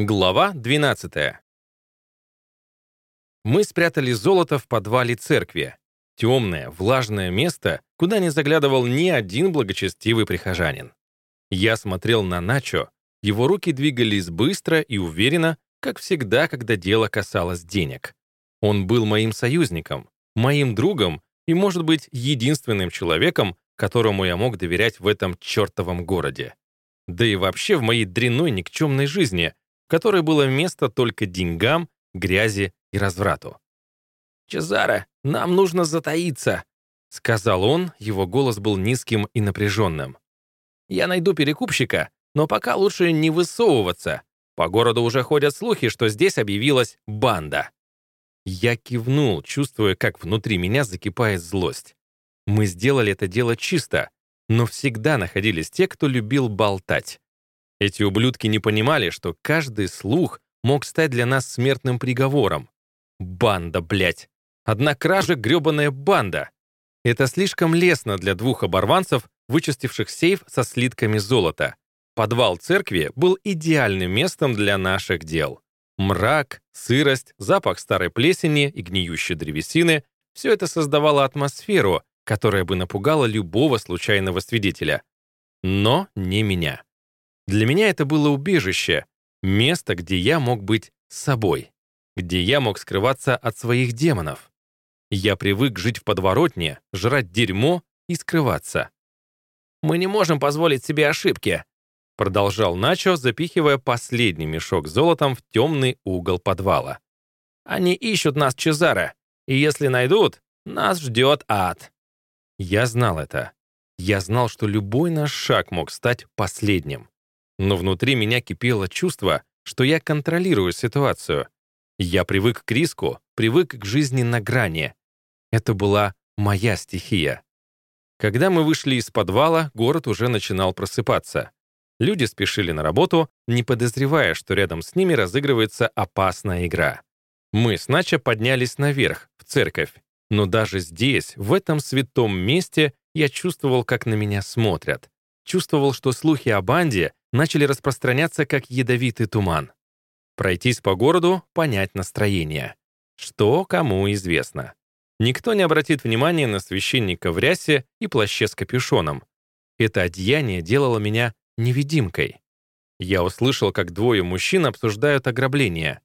Глава 12. Мы спрятали золото в подвале церкви. Темное, влажное место, куда не заглядывал ни один благочестивый прихожанин. Я смотрел на Начо, его руки двигались быстро и уверенно, как всегда, когда дело касалось денег. Он был моим союзником, моим другом и, может быть, единственным человеком, которому я мог доверять в этом чертовом городе. Да и вообще в моей дрянной никчемной жизни — в которой было место только деньгам, грязи и разврату. «Чезаре, нам нужно затаиться», — сказал он, его голос был низким и напряженным. «Я найду перекупщика, но пока лучше не высовываться. По городу уже ходят слухи, что здесь объявилась банда». Я кивнул, чувствуя, как внутри меня закипает злость. Мы сделали это дело чисто, но всегда находились те, кто любил болтать. Эти ублюдки не понимали, что каждый слух мог стать для нас смертным приговором. Банда, блядь. Одна кража — грёбаная банда. Это слишком лестно для двух оборванцев, вычистивших сейф со слитками золота. Подвал церкви был идеальным местом для наших дел. Мрак, сырость, запах старой плесени и гниющей древесины — все это создавало атмосферу, которая бы напугала любого случайного свидетеля. Но не меня. Для меня это было убежище, место, где я мог быть собой, где я мог скрываться от своих демонов. Я привык жить в подворотне, жрать дерьмо и скрываться. «Мы не можем позволить себе ошибки», продолжал Начо, запихивая последний мешок золотом в темный угол подвала. «Они ищут нас, Чезаре, и если найдут, нас ждет ад». Я знал это. Я знал, что любой наш шаг мог стать последним. Но внутри меня кипело чувство, что я контролирую ситуацию. Я привык к риску, привык к жизни на грани. Это была моя стихия. Когда мы вышли из подвала, город уже начинал просыпаться. Люди спешили на работу, не подозревая, что рядом с ними разыгрывается опасная игра. Мы с Нача поднялись наверх, в церковь. Но даже здесь, в этом святом месте, я чувствовал, как на меня смотрят. Чувствовал, что слухи о банде начали распространяться как ядовитый туман. Пройтись по городу, понять настроение. Что кому известно. Никто не обратит внимания на священника в рясе и плаще с капюшоном. Это одеяние делало меня невидимкой. Я услышал, как двое мужчин обсуждают ограбление.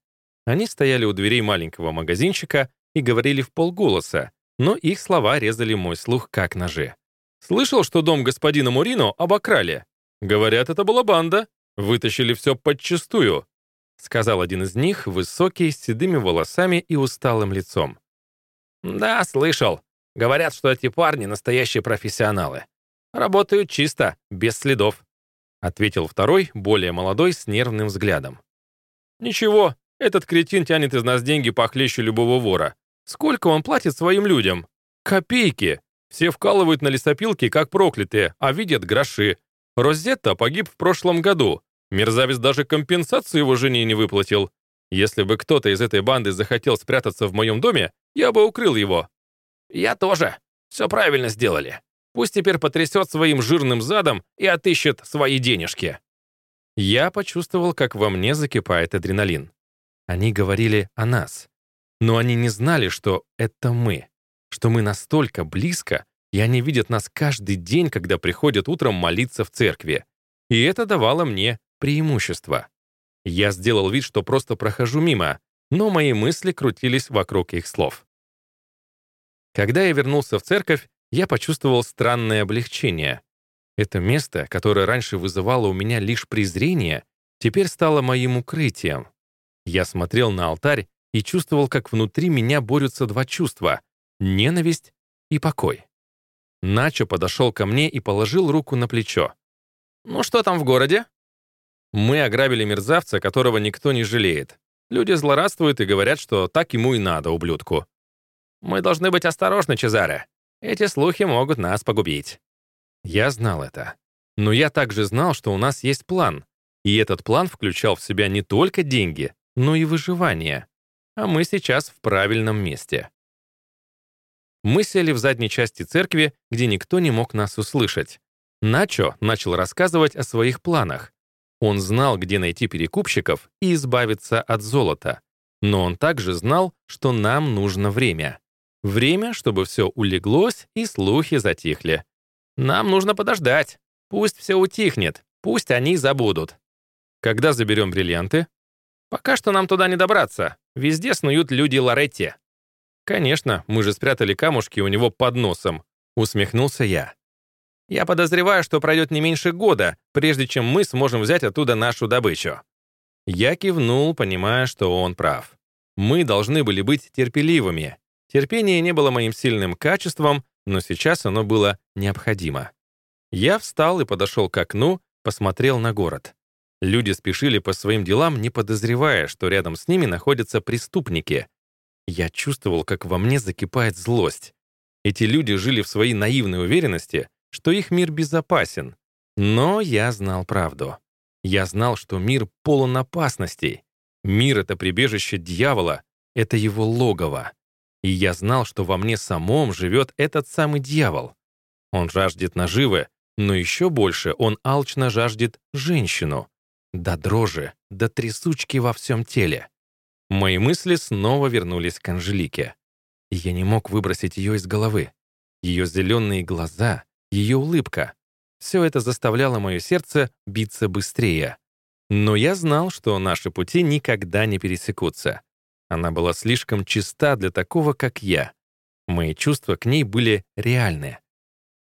Они стояли у дверей маленького магазинчика и говорили в полголоса, но их слова резали мой слух как ножи. «Слышал, что дом господина Мурино обокрали?» Говорят, это была банда. Вытащили все подчистую», — сказал один из них, высокий, с седыми волосами и усталым лицом. «Да, слышал. Говорят, что эти парни — настоящие профессионалы. Работают чисто, без следов», — ответил второй, более молодой, с нервным взглядом. «Ничего, этот кретин тянет из нас деньги похлеще любого вора. Сколько он платит своим людям? Копейки. Все вкалывают на лесопилке, как проклятые, а видят гроши. Розетта погиб в прошлом году. Мерзавец даже компенсацию его жене не выплатил. Если бы кто-то из этой банды захотел спрятаться в моем доме, я бы укрыл его. Я тоже. Все правильно сделали. Пусть теперь потрясет своим жирным задом и отыщет свои денежки. Я почувствовал, как во мне закипает адреналин. Они говорили о нас. Но они не знали, что это мы. Что мы настолько близко, и они видят нас каждый день, когда приходят утром молиться в церкви. И это давало мне преимущество. Я сделал вид, что просто прохожу мимо, но мои мысли крутились вокруг их слов. Когда я вернулся в церковь, я почувствовал странное облегчение. Это место, которое раньше вызывало у меня лишь презрение, теперь стало моим укрытием. Я смотрел на алтарь и чувствовал, как внутри меня борются два чувства — ненависть и покой. Начо подошел ко мне и положил руку на плечо. «Ну что там в городе?» Мы ограбили мерзавца, которого никто не жалеет. Люди злорадствуют и говорят, что так ему и надо, ублюдку. Мы должны быть осторожны, Чезаре. Эти слухи могут нас погубить. Я знал это. Но я также знал, что у нас есть план. И этот план включал в себя не только деньги, но и выживание. А мы сейчас в правильном месте. Мы сели в задней части церкви, где никто не мог нас услышать. Начо начал рассказывать о своих планах. Он знал, где найти перекупщиков и избавиться от золота. Но он также знал, что нам нужно время. Время, чтобы все улеглось и слухи затихли. Нам нужно подождать. Пусть все утихнет, пусть они забудут. Когда заберем бриллианты? Пока что нам туда не добраться. Везде снуют люди Лоретти. Конечно, мы же спрятали камушки у него под носом. Усмехнулся я. Я подозреваю, что пройдет не меньше года, прежде чем мы сможем взять оттуда нашу добычу. Я кивнул, понимая, что он прав. Мы должны были быть терпеливыми. Терпение не было моим сильным качеством, но сейчас оно было необходимо. Я встал и подошел к окну, посмотрел на город. Люди спешили по своим делам, не подозревая, что рядом с ними находятся преступники. Я чувствовал, как во мне закипает злость. Эти люди жили в своей наивной уверенности, что их мир безопасен. Но я знал правду. Я знал, что мир полон опасностей. Мир — это прибежище дьявола, это его логово. И я знал, что во мне самом живет этот самый дьявол. Он жаждет наживы, но еще больше он алчно жаждет женщину. До дрожи, до трясучки во всем теле. Мои мысли снова вернулись к Анжелике. я не мог выбросить ее из головы. Ее зеленые глаза, ее улыбка. Все это заставляло мое сердце биться быстрее. Но я знал, что наши пути никогда не пересекутся. Она была слишком чиста для такого, как я. Мои чувства к ней были реальны.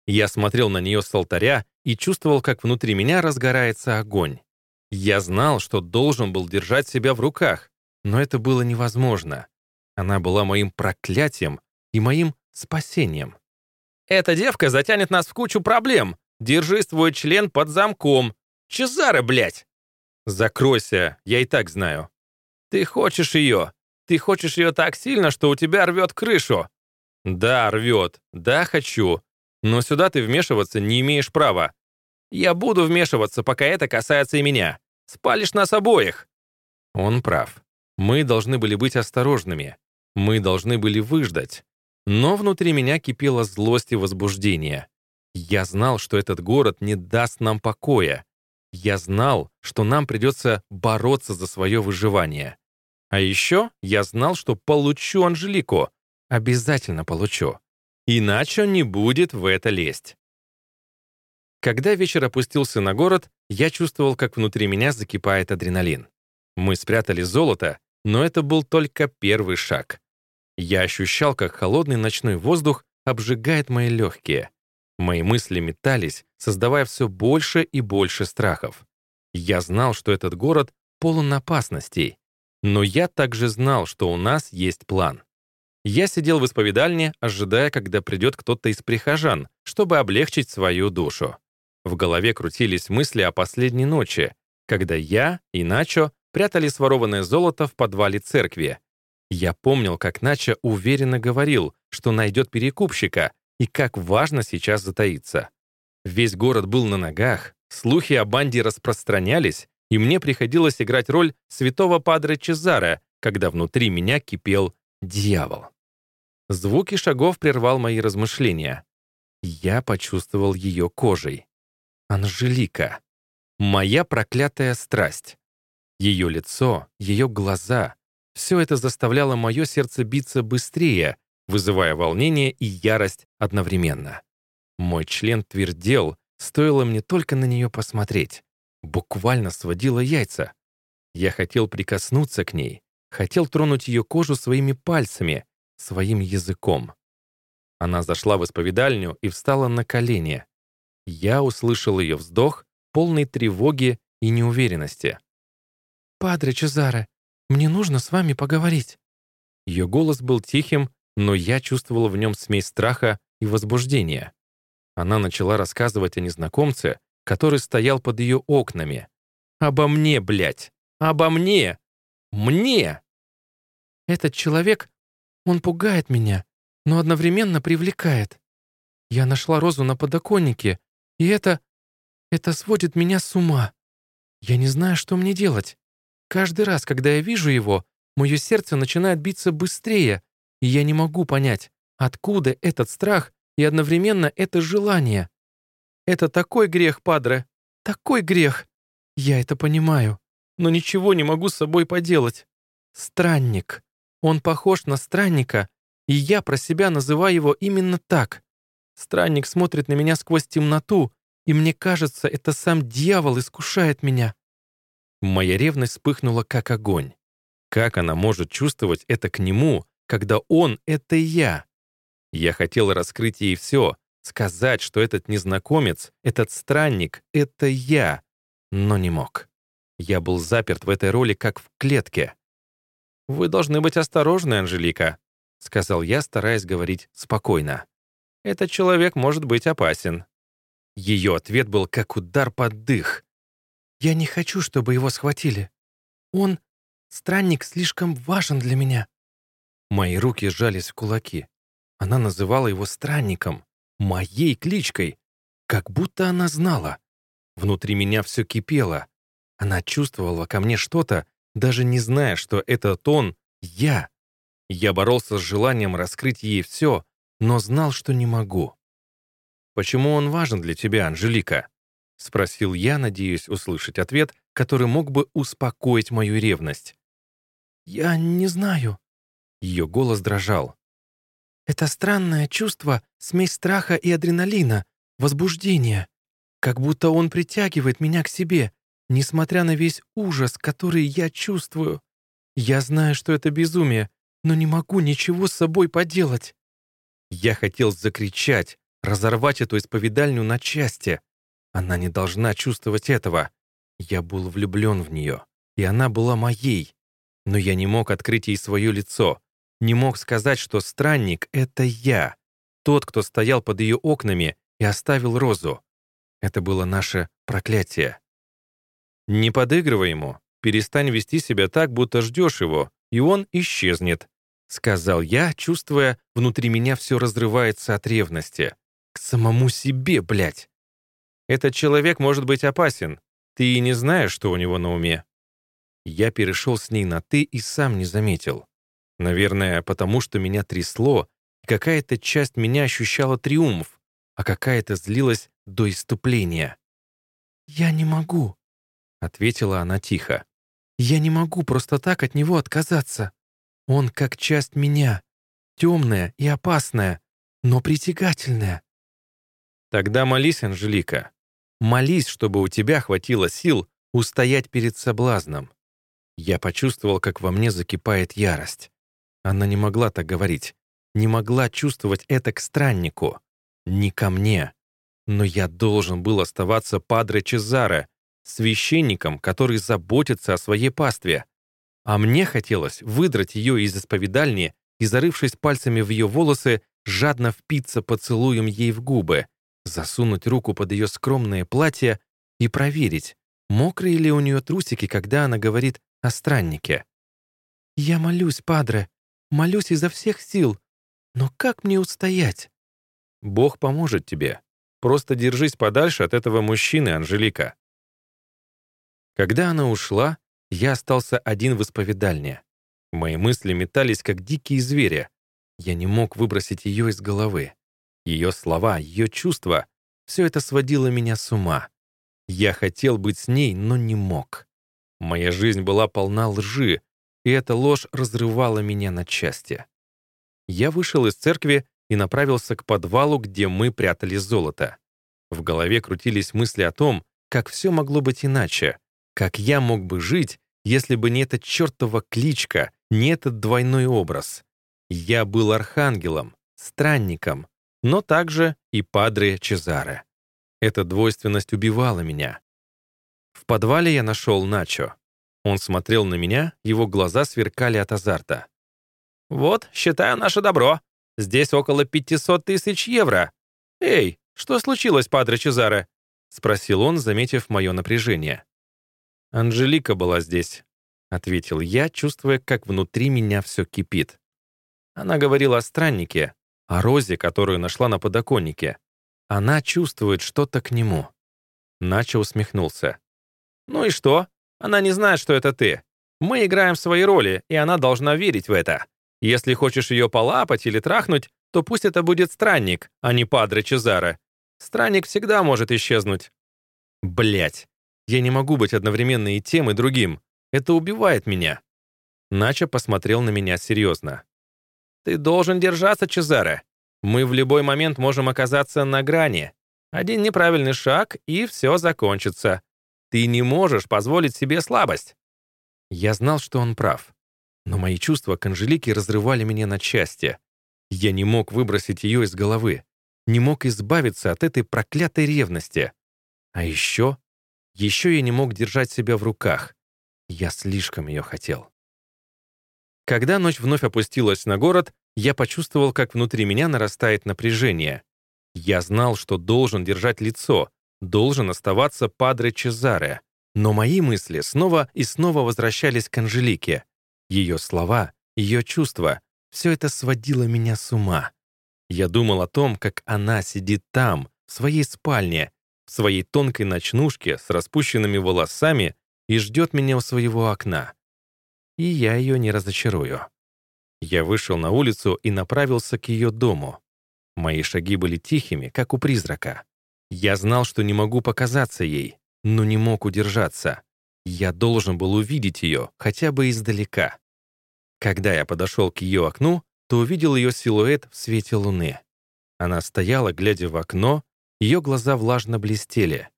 Я смотрел на нее с алтаря и чувствовал, как внутри меня разгорается огонь. Я знал, что должен был держать себя в руках, но это было невозможно. Она была моим проклятием и моим спасением. «Эта девка затянет нас в кучу проблем. Держи свой член под замком. Чезаре, блядь!» «Закройся, я и так знаю». «Ты хочешь ее. Ты хочешь ее так сильно, что у тебя рвет крышу». «Да, рвет. Да, хочу. Но сюда ты вмешиваться не имеешь права. Я буду вмешиваться, пока это касается и меня. Спалишь нас обоих». Он прав. Мы должны были быть осторожными. Мы должны были выждать. Но внутри меня кипела злость и возбуждение. Я знал, что этот город не даст нам покоя. Я знал, что нам придется бороться за свое выживание. А еще я знал, что получу Анжелику. Обязательно получу. Иначе не будет в это лезть. Когда вечер опустился на город, я чувствовал, как внутри меня закипает адреналин. Мы спрятали золото, но это был только первый шаг. Я ощущал, как холодный ночной воздух обжигает мои легкие. Мои мысли метались, создавая все больше и больше страхов. Я знал, что этот город полон опасностей. Но я также знал, что у нас есть план. Я сидел в исповедальне, ожидая, когда придет кто-то из прихожан, чтобы облегчить свою душу. В голове крутились мысли о последней ночи, когда я и Начо прятали сворованное золото в подвале церкви. Я помнил, как Начо уверенно говорил, что найдет перекупщика, и как важно сейчас затаиться. Весь город был на ногах, слухи о банде распространялись, и мне приходилось играть роль святого падре Чезаре, когда внутри меня кипел дьявол. Звуки шагов прервал мои размышления. Я почувствовал ее кожей. Анжелика. Моя проклятая страсть. Ее лицо, ее глаза — все это заставляло мое сердце биться быстрее, вызывая волнение и ярость одновременно. Мой член твердел, стоило мне только на нее посмотреть. Буквально сводило яйца. Я хотел прикоснуться к ней, хотел тронуть ее кожу своими пальцами, своим языком. Она зашла в исповедальню и встала на колени. Я услышал ее вздох, полный тревоги и неуверенности. «Падре Чезаре, мне нужно с вами поговорить». Ее голос был тихим, но я чувствовал в нем смесь страха и возбуждения. Она начала рассказывать о незнакомце, который стоял под ее окнами. «Обо мне, блядь! Обо мне! Мне!» «Этот человек, он пугает меня, но одновременно привлекает. Я нашла розу на подоконнике и это... это сводит меня с ума. Я не знаю, что мне делать. Каждый раз, когда я вижу его, мое сердце начинает биться быстрее, и я не могу понять, откуда этот страх и одновременно это желание. Это такой грех, падре, такой грех. Я это понимаю, но ничего не могу с собой поделать. Странник. Он похож на странника, и я про себя называю его именно так. Странник смотрит на меня сквозь темноту, и мне кажется, это сам дьявол искушает меня. Моя ревность вспыхнула как огонь. Как она может чувствовать это к нему, когда он — это я? Я хотел раскрыть ей все, сказать, что этот незнакомец, этот странник — это я, но не мог. Я был заперт в этой роли, как в клетке. «Вы должны быть осторожны, Анжелика», — сказал я, стараясь говорить спокойно. «Этот человек может быть опасен». Ее ответ был как удар под дых. «Я не хочу, чтобы его схватили. Он, странник, слишком важен для меня». Мои руки сжались в кулаки. Она называла его странником, моей кличкой, как будто она знала. Внутри меня все кипело. Она чувствовала ко мне что-то, даже не зная, что этот он — я. Я боролся с желанием раскрыть ей все, но знал, что не могу. «Почему он важен для тебя, Анжелика?» — спросил я, надеясь услышать ответ, который мог бы успокоить мою ревность. «Я не знаю». Ее голос дрожал. «Это странное чувство, смесь страха и адреналина, возбуждения. Как будто он притягивает меня к себе, несмотря на весь ужас, который я чувствую. Я знаю, что это безумие, но не могу ничего с собой поделать». Я хотел закричать, разорвать эту исповедальню на части. Она не должна чувствовать этого. Я был влюблен в нее, и она была моей. Но я не мог открыть ей свое лицо, не мог сказать, что странник — это я, тот, кто стоял под ее окнами и оставил розу. Это было наше проклятие. Не подыгрывай ему, перестань вести себя так, будто ждешь его, и он исчезнет, сказал я, чувствуя, внутри меня все разрывается от ревности. К самому себе, блядь. Этот человек может быть опасен. Ты и не знаешь, что у него на уме. Я перешел с ней на «ты» и сам не заметил. Наверное, потому что меня трясло, и какая-то часть меня ощущала триумф, а какая-то злилась до иступления. «Я не могу», — ответила она тихо. «Я не могу просто так от него отказаться. Он как часть меня, темная и опасная, но притягательная. Тогда молись, Анжелика. Молись, чтобы у тебя хватило сил устоять перед соблазном. Я почувствовал, как во мне закипает ярость. Она не могла так говорить, не могла чувствовать это к страннику, не ко мне. Но я должен был оставаться Падре Чезаре, священником, который заботится о своей пастве. А мне хотелось выдрать ее из исповедальни и, зарывшись пальцами в ее волосы, жадно впиться поцелуем ей в губы, засунуть руку под ее скромное платье и проверить, мокрые ли у нее трусики, когда она говорит о страннике. «Я молюсь, падре, молюсь изо всех сил, но как мне устоять?» «Бог поможет тебе. Просто держись подальше от этого мужчины, Анжелика». Когда она ушла, я остался один в исповедальне. Мои мысли метались, как дикие звери. Я не мог выбросить ее из головы. Ее слова, ее чувства — все это сводило меня с ума. Я хотел быть с ней, но не мог. Моя жизнь была полна лжи, и эта ложь разрывала меня на части. Я вышел из церкви и направился к подвалу, где мы прятали золото. В голове крутились мысли о том, как все могло быть иначе, как я мог бы жить, если бы не эта чертова кличка, не этот двойной образ. Я был архангелом, странником, но также и Падре Чезаре. Эта двойственность убивала меня. В подвале я нашел Начо. Он смотрел на меня, его глаза сверкали от азарта. «Вот, считаю наше добро. Здесь около 500 тысяч евро. Эй, что случилось, Падре Чезаре?» — спросил он, заметив мое напряжение. «Анжелика была здесь», — ответил я, чувствуя, как внутри меня все кипит. Она говорила о страннике, о розе, которую нашла на подоконнике. Она чувствует что-то к нему. Начо усмехнулся. «Ну и что? Она не знает, что это ты. Мы играем свои роли, и она должна верить в это. Если хочешь ее полапать или трахнуть, то пусть это будет странник, а не Падре Чезаре. Странник всегда может исчезнуть». Блять, Я не могу быть одновременно и тем, и другим. Это убивает меня». Нача посмотрел на меня серьезно. «Ты должен держаться, Чезаре. Мы в любой момент можем оказаться на грани. Один неправильный шаг, и все закончится. Ты не можешь позволить себе слабость». Я знал, что он прав. Но мои чувства к Анжелике разрывали меня на части. Я не мог выбросить ее из головы. Не мог избавиться от этой проклятой ревности. А еще... Еще я не мог держать себя в руках. Я слишком ее хотел. Когда ночь вновь опустилась на город, я почувствовал, как внутри меня нарастает напряжение. Я знал, что должен держать лицо, должен оставаться Падре Чезаре. Но мои мысли снова и снова возвращались к Анжелике. Ее слова, ее чувства — все это сводило меня с ума. Я думал о том, как она сидит там, в своей спальне, в своей тонкой ночнушке с распущенными волосами и ждет меня у своего окна. И я ее не разочарую. Я вышел на улицу и направился к ее дому. Мои шаги были тихими, как у призрака. Я знал, что не могу показаться ей, но не мог удержаться. Я должен был увидеть ее, хотя бы издалека. Когда я подошел к ее окну, то увидел ее силуэт в свете луны. Она стояла, глядя в окно, ее глаза влажно блестели.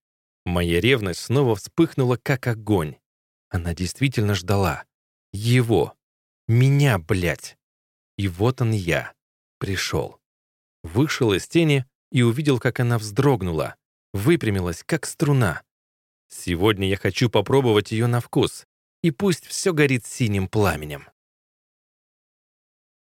Моя ревность снова вспыхнула, как огонь. Она действительно ждала. Его. Меня, блядь. И вот он я. Пришел. Вышел из тени и увидел, как она вздрогнула. Выпрямилась, как струна. Сегодня я хочу попробовать ее на вкус. И пусть все горит синим пламенем.